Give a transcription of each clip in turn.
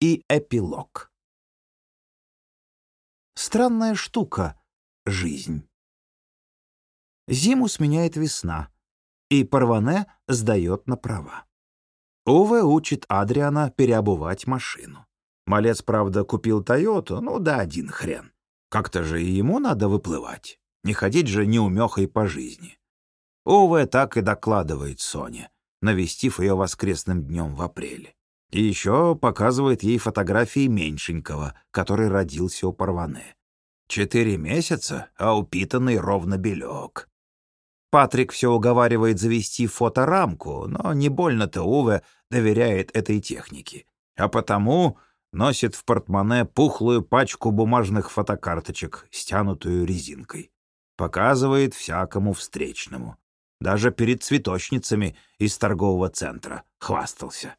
и эпилог. Странная штука — жизнь. Зиму сменяет весна, и Парване сдает на права. Уве учит Адриана переобувать машину. Малец, правда, купил Тойоту, ну да один хрен. Как-то же и ему надо выплывать. Не ходить же неумехой по жизни. Уве так и докладывает Соне, навестив ее воскресным днем в апреле. И еще показывает ей фотографии меньшенького, который родился у Парване. Четыре месяца, а упитанный ровно белек. Патрик все уговаривает завести фоторамку, но не больно-то Уве доверяет этой технике. А потому носит в портмоне пухлую пачку бумажных фотокарточек, стянутую резинкой. Показывает всякому встречному. Даже перед цветочницами из торгового центра хвастался.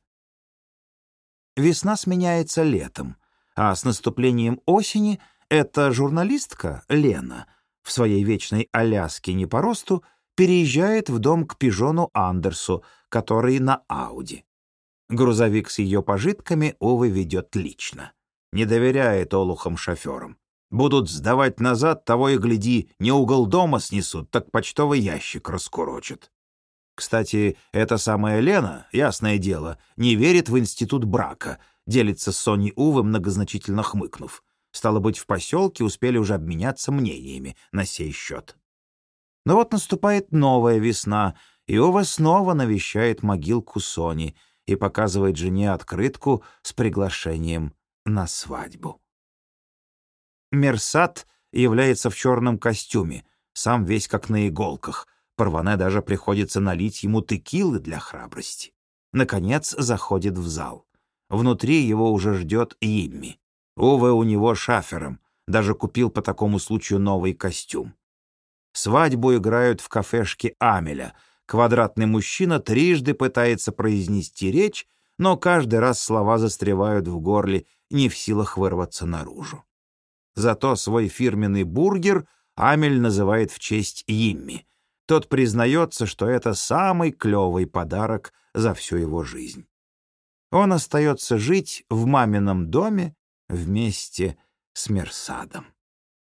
Весна сменяется летом, а с наступлением осени эта журналистка, Лена, в своей вечной Аляске не по росту, переезжает в дом к пижону Андерсу, который на Ауди. Грузовик с ее пожитками Увы ведет лично. Не доверяет олухам-шоферам. Будут сдавать назад, того и гляди, не угол дома снесут, так почтовый ящик раскурочат. Кстати, эта самая Лена, ясное дело, не верит в институт брака, делится с Соней Увы, многозначительно хмыкнув. Стало быть, в поселке успели уже обменяться мнениями на сей счет. Но вот наступает новая весна, и Ова снова навещает могилку Сони — и показывает жене открытку с приглашением на свадьбу. Мерсат является в черном костюме, сам весь как на иголках. Парване даже приходится налить ему текилы для храбрости. Наконец заходит в зал. Внутри его уже ждет Имми. Уве у него шафером, даже купил по такому случаю новый костюм. Свадьбу играют в кафешке Амеля — Квадратный мужчина трижды пытается произнести речь, но каждый раз слова застревают в горле, не в силах вырваться наружу. Зато свой фирменный бургер Амель называет в честь Йимми. Тот признается, что это самый клевый подарок за всю его жизнь. Он остается жить в мамином доме вместе с Мерсадом.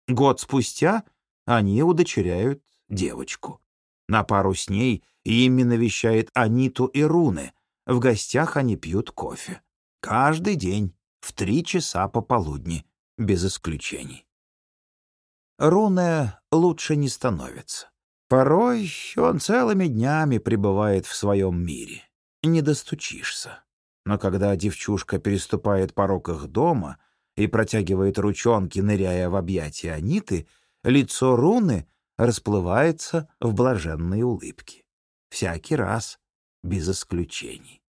Год спустя они удочеряют девочку. На пару с ней Имми навещает Аниту и Руны. В гостях они пьют кофе. Каждый день, в три часа пополудни, без исключений. Руне лучше не становится. Порой он целыми днями пребывает в своем мире. Не достучишься. Но когда девчушка переступает порог их дома и протягивает ручонки, ныряя в объятия Аниты, лицо Руны расплывается в блаженной улыбке. Всякий раз, без исключений.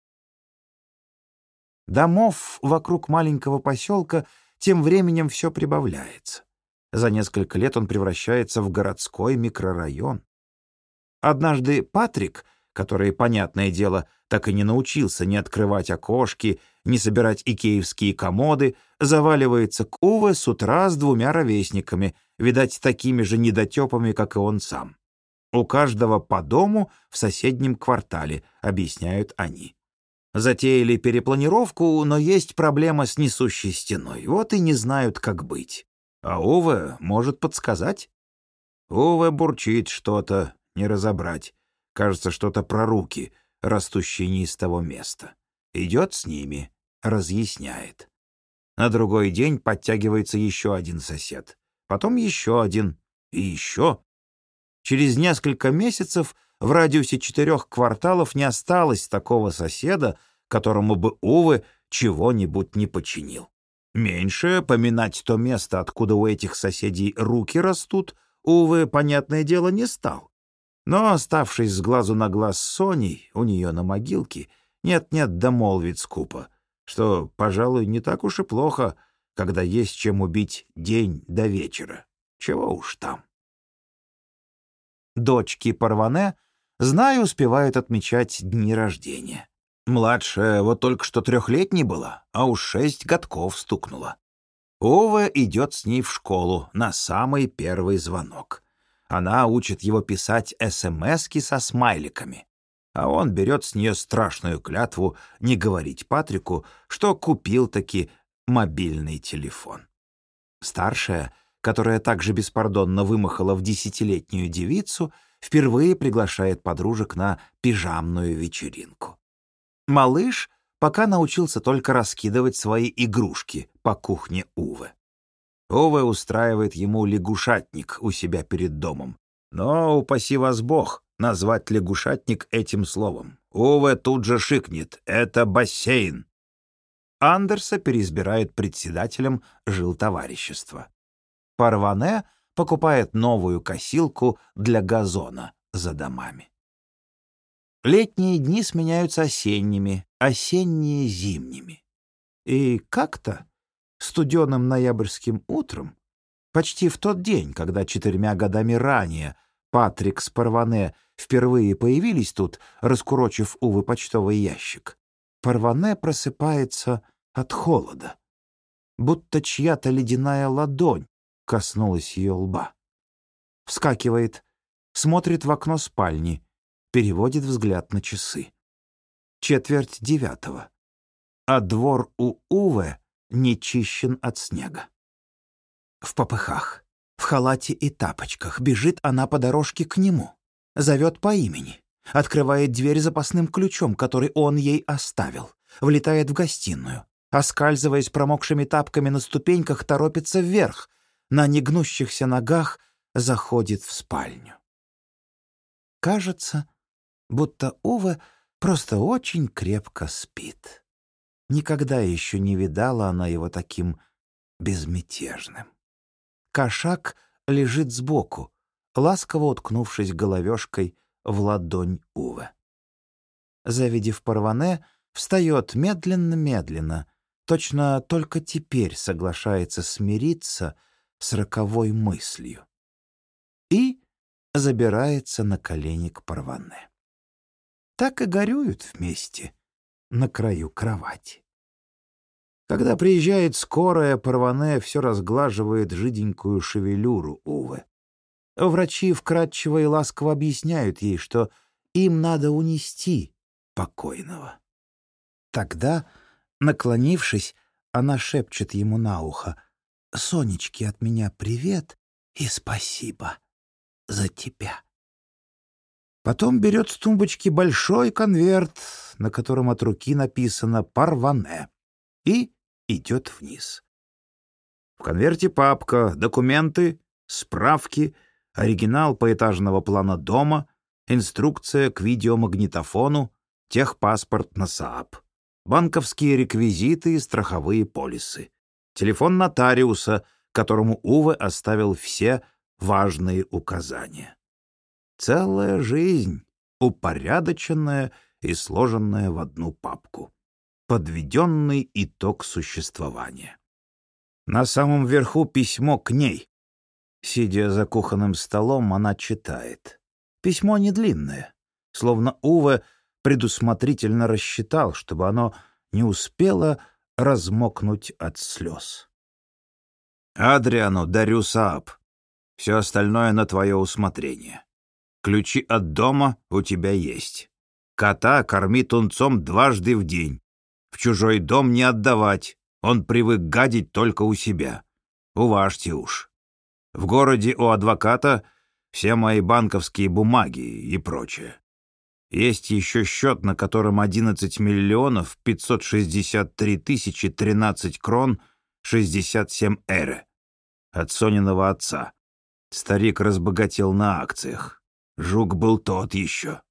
Домов вокруг маленького поселка тем временем все прибавляется. За несколько лет он превращается в городской микрорайон. Однажды Патрик, который, понятное дело, так и не научился ни открывать окошки, ни собирать икеевские комоды, заваливается к Уве с утра с двумя ровесниками, видать, такими же недотепами, как и он сам. У каждого по дому в соседнем квартале, объясняют они. Затеяли перепланировку, но есть проблема с несущей стеной, вот и не знают, как быть. А Уве может подсказать. Уве бурчит что-то, не разобрать. Кажется, что-то про руки, растущие не из того места. Идет с ними, разъясняет. На другой день подтягивается еще один сосед потом еще один и еще. Через несколько месяцев в радиусе четырех кварталов не осталось такого соседа, которому бы, увы, чего-нибудь не починил. Меньше поминать то место, откуда у этих соседей руки растут, увы, понятное дело, не стал. Но, оставшись с глазу на глаз с Соней, у нее на могилке, нет-нет, домолвит скупо, что, пожалуй, не так уж и плохо — когда есть чем убить день до вечера. Чего уж там. Дочки Парване, знаю, успевают отмечать дни рождения. Младшая вот только что трехлетней была, а уж шесть годков стукнула. Ова идет с ней в школу на самый первый звонок. Она учит его писать СМСки со смайликами. а он берет с нее страшную клятву не говорить Патрику, что купил таки мобильный телефон. Старшая, которая также беспардонно вымахала в десятилетнюю девицу, впервые приглашает подружек на пижамную вечеринку. Малыш пока научился только раскидывать свои игрушки по кухне Увы. Уве устраивает ему лягушатник у себя перед домом. Но, упаси вас Бог, назвать лягушатник этим словом. Уве тут же шикнет. Это бассейн. Андерса переизбирает председателем жилтоварищества. Парване покупает новую косилку для газона за домами. Летние дни сменяются осенними, осенние — зимними. И как-то студеным ноябрьским утром, почти в тот день, когда четырьмя годами ранее Патрик с Парване впервые появились тут, раскурочив, увы, почтовый ящик, Парване просыпается от холода, будто чья-то ледяная ладонь коснулась ее лба. Вскакивает, смотрит в окно спальни, переводит взгляд на часы. Четверть девятого. А двор у Уве не чищен от снега. В попыхах, в халате и тапочках бежит она по дорожке к нему, зовет по имени, открывает дверь запасным ключом, который он ей оставил, влетает в гостиную, оскальзываясь промокшими тапками на ступеньках, торопится вверх, на негнущихся ногах заходит в спальню. Кажется, будто Ува просто очень крепко спит. Никогда еще не видала она его таким безмятежным. Кошак лежит сбоку, ласково уткнувшись головешкой в ладонь Уве. Завидев Парване, встает медленно-медленно, точно только теперь соглашается смириться с роковой мыслью. И забирается на колени к Парване. Так и горюют вместе на краю кровати. Когда приезжает скорая, Парване все разглаживает жиденькую шевелюру Увы. Врачи вкратчиво и ласково объясняют ей, что им надо унести покойного. Тогда, наклонившись, она шепчет ему на ухо «Сонечке от меня привет и спасибо за тебя». Потом берет с тумбочки большой конверт, на котором от руки написано «Парване», и идет вниз. В конверте папка, документы, справки, оригинал поэтажного плана дома, инструкция к видеомагнитофону, техпаспорт на СААП, банковские реквизиты и страховые полисы, телефон нотариуса, которому Уве оставил все важные указания. Целая жизнь, упорядоченная и сложенная в одну папку подведенный итог существования. На самом верху письмо к ней. Сидя за кухонным столом, она читает. Письмо не длинное, словно Уве предусмотрительно рассчитал, чтобы оно не успело размокнуть от слез. «Адриану дарю Саап. Все остальное на твое усмотрение. Ключи от дома у тебя есть. Кота корми тунцом дважды в день. В чужой дом не отдавать, он привык гадить только у себя. Уважьте уж. В городе у адвоката все мои банковские бумаги и прочее. Есть еще счет, на котором 11 миллионов 563 тысячи 13 крон 67 эры. От Сониного отца. Старик разбогател на акциях. Жук был тот еще.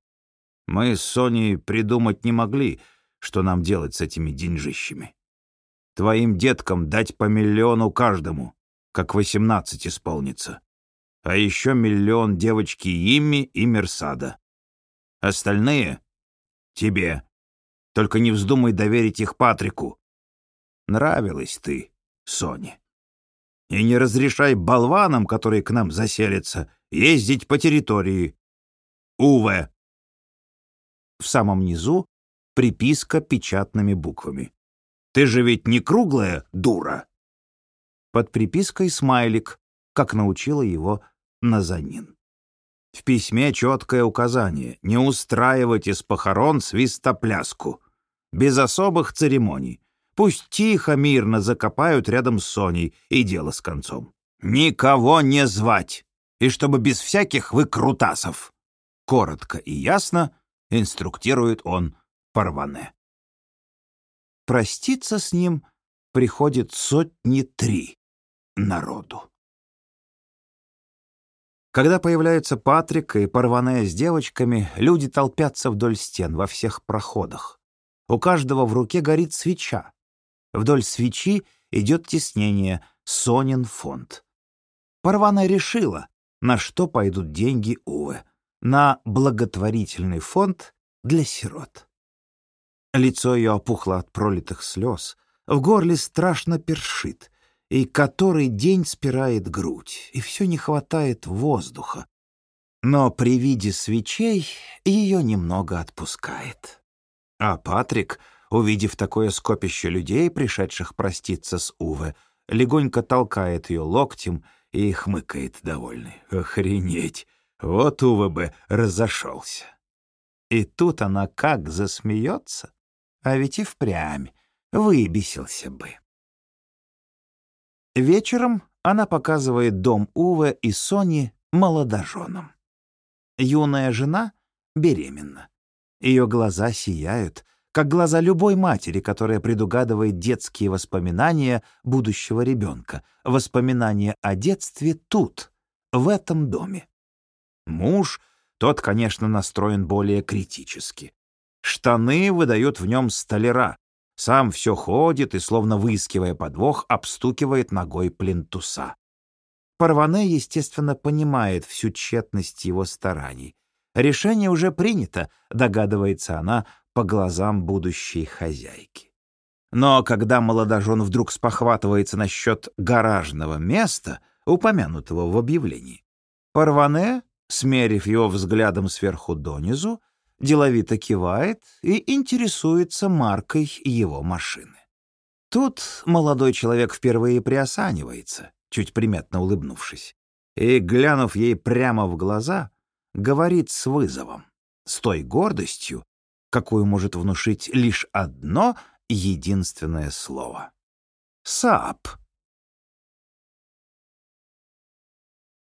Мы с Соней придумать не могли — что нам делать с этими деньжищами. Твоим деткам дать по миллиону каждому, как восемнадцать исполнится. А еще миллион девочки Имми и Мерсада. Остальные — тебе. Только не вздумай доверить их Патрику. Нравилась ты, Соне. И не разрешай болванам, которые к нам заселятся, ездить по территории. Уве. В самом низу приписка печатными буквами. «Ты же ведь не круглая дура!» Под припиской смайлик, как научила его Назанин. В письме четкое указание — не устраивать из похорон свистопляску. Без особых церемоний. Пусть тихо, мирно закопают рядом с Соней, и дело с концом. Никого не звать, и чтобы без всяких выкрутасов. Коротко и ясно инструктирует он Парване. Проститься с ним приходит сотни три народу. Когда появляются Патрик и Парване с девочками, люди толпятся вдоль стен во всех проходах. У каждого в руке горит свеча. Вдоль свечи идет теснение «Сонин фонд». Парвана решила, на что пойдут деньги Уве. На благотворительный фонд для сирот. Лицо ее опухло от пролитых слез, в горле страшно першит, и который день спирает грудь, и все не хватает воздуха. Но при виде свечей ее немного отпускает. А Патрик, увидев такое скопище людей, пришедших проститься с Уве, легонько толкает ее локтем и хмыкает довольный. «Охренеть! Вот Уве бы разошелся!» И тут она как засмеется, а ведь и впрямь выбесился бы. Вечером она показывает дом Уве и Сони молодоженам. Юная жена беременна. Ее глаза сияют, как глаза любой матери, которая предугадывает детские воспоминания будущего ребенка, воспоминания о детстве тут, в этом доме. Муж, тот, конечно, настроен более критически. Штаны выдают в нем столяра, сам все ходит и, словно выискивая подвох, обстукивает ногой плинтуса. Парване, естественно, понимает всю тщетность его стараний. Решение уже принято, догадывается она по глазам будущей хозяйки. Но когда молодожен вдруг спохватывается насчет гаражного места, упомянутого в объявлении, Парване, смерив его взглядом сверху донизу, деловито кивает и интересуется маркой его машины. Тут молодой человек впервые приосанивается, чуть приметно улыбнувшись, и, глянув ей прямо в глаза, говорит с вызовом, с той гордостью, какую может внушить лишь одно единственное слово. «Сап».